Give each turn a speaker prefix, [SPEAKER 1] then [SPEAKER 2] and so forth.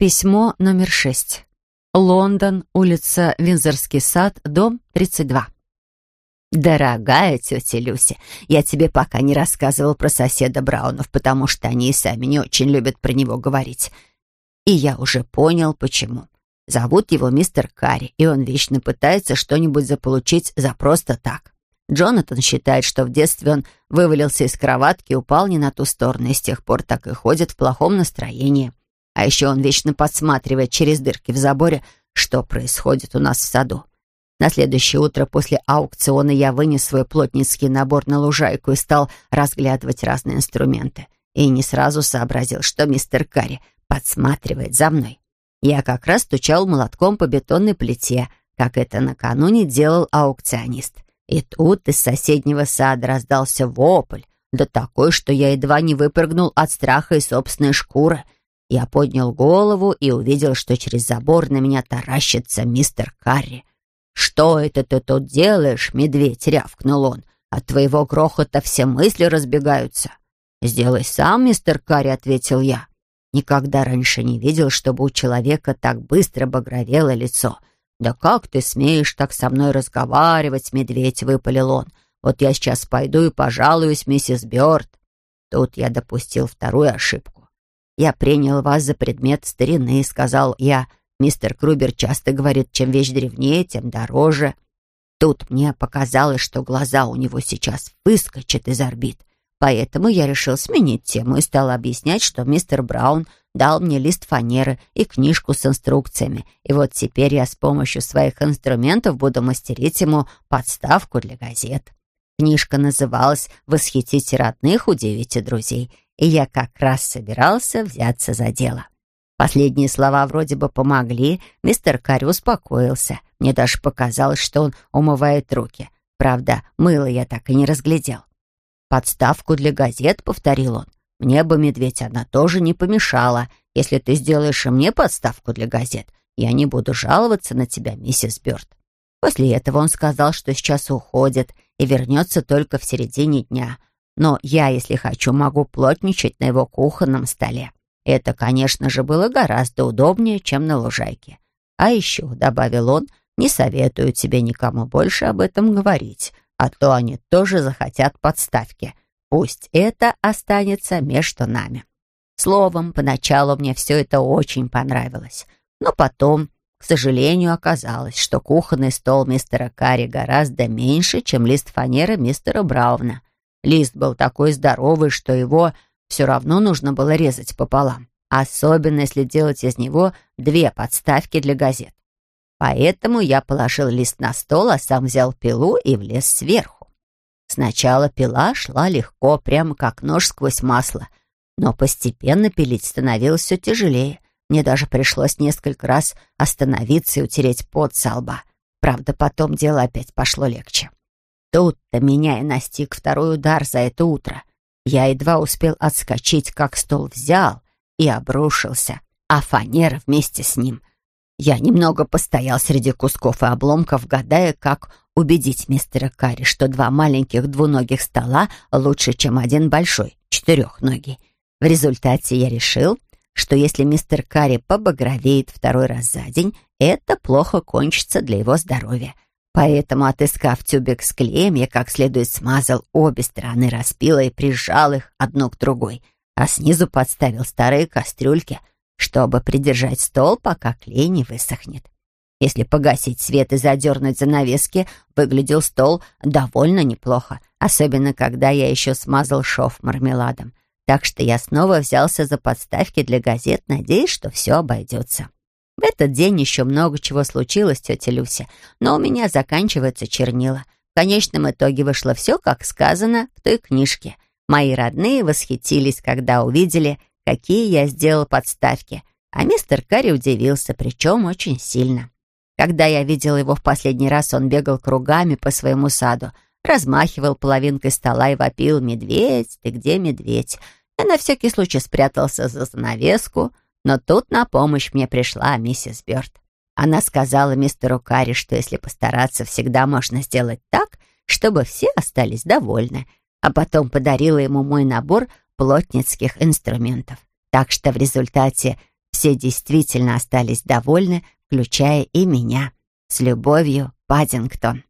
[SPEAKER 1] Письмо номер шесть. Лондон, улица Винзорский сад, дом 32.
[SPEAKER 2] «Дорогая тетя Люся, я тебе пока не рассказывал про соседа Браунов, потому что они и сами не очень любят про него говорить. И я уже понял, почему. Зовут его мистер Карри, и он вечно пытается что-нибудь заполучить за просто так. Джонатан считает, что в детстве он вывалился из кроватки упал не на ту сторону, и с тех пор так и ходит в плохом настроении. А еще он вечно подсматривает через дырки в заборе, что происходит у нас в саду. На следующее утро после аукциона я вынес свой плотницкий набор на лужайку и стал разглядывать разные инструменты. И не сразу сообразил, что мистер Карри подсматривает за мной. Я как раз стучал молотком по бетонной плите, как это накануне делал аукционист. И тут из соседнего сада раздался вопль, да такой, что я едва не выпрыгнул от страха и собственной шкуры — я поднял голову и увидел, что через забор на меня таращится мистер Карри. «Что это ты тут делаешь, медведь?» — рявкнул он. «От твоего грохота все мысли разбегаются». «Сделай сам, мистер Карри», — ответил я. Никогда раньше не видел, чтобы у человека так быстро багровело лицо. «Да как ты смеешь так со мной разговаривать, медведь?» — выпалил он. «Вот я сейчас пойду и пожалуюсь, миссис Бёрд». Тут я допустил вторую ошибку. «Я принял вас за предмет старины», — сказал я. «Мистер Крубер часто говорит, чем вещь древнее, тем дороже». Тут мне показалось, что глаза у него сейчас выскочат из орбит. Поэтому я решил сменить тему и стал объяснять, что мистер Браун дал мне лист фанеры и книжку с инструкциями. И вот теперь я с помощью своих инструментов буду мастерить ему подставку для газет. Книжка называлась «Восхитите родных, удивите друзей», и я как раз собирался взяться за дело. Последние слова вроде бы помогли, мистер Карри успокоился. Мне даже показалось, что он умывает руки. Правда, мыло я так и не разглядел. «Подставку для газет», — повторил он. «Мне бы, медведь, она тоже не помешала. Если ты сделаешь и мне подставку для газет, я не буду жаловаться на тебя, миссис Бёрд». После этого он сказал, что сейчас уходит и вернется только в середине дня, но я, если хочу, могу плотничать на его кухонном столе. Это, конечно же, было гораздо удобнее, чем на лужайке. А еще, — добавил он, — не советую тебе никому больше об этом говорить, а то они тоже захотят подставки. Пусть это останется между нами. Словом, поначалу мне все это очень понравилось, но потом, к сожалению, оказалось, что кухонный стол мистера Карри гораздо меньше, чем лист фанеры мистера Брауна. Лист был такой здоровый, что его все равно нужно было резать пополам, особенно если делать из него две подставки для газет. Поэтому я положил лист на стол, а сам взял пилу и влез сверху. Сначала пила шла легко, прямо как нож сквозь масло, но постепенно пилить становилось все тяжелее. Мне даже пришлось несколько раз остановиться и утереть пот со лба. Правда, потом дело опять пошло легче. Тут-то меня и настиг второй удар за это утро. Я едва успел отскочить, как стол взял и обрушился, а фанера вместе с ним. Я немного постоял среди кусков и обломков, гадая, как убедить мистера Карри, что два маленьких двуногих стола лучше, чем один большой, четырехногий. В результате я решил, что если мистер Карри побагровеет второй раз за день, это плохо кончится для его здоровья. Поэтому, отыскав тюбик с клеем, я как следует смазал обе стороны распила и прижал их одну к другой, а снизу подставил старые кастрюльки, чтобы придержать стол, пока клей не высохнет. Если погасить свет и задернуть занавески, выглядел стол довольно неплохо, особенно когда я еще смазал шов мармеладом. Так что я снова взялся за подставки для газет, надеясь, что все обойдется. В этот день еще много чего случилось, тетя Люся, но у меня заканчиваются чернила. В конечном итоге вышло все, как сказано в той книжке. Мои родные восхитились, когда увидели, какие я сделал подставки, а мистер Карри удивился, причем очень сильно. Когда я видел его в последний раз, он бегал кругами по своему саду, размахивал половинкой стола и вопил «Медведь, ты где медведь?» Я на всякий случай спрятался за занавеску — но тут на помощь мне пришла миссис Бёрд. Она сказала мистеру Карри, что если постараться, всегда можно сделать так, чтобы все остались довольны, а потом подарила ему мой набор плотницких инструментов. Так что в результате все действительно остались довольны, включая и меня. С любовью, Паддингтон.